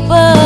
keeper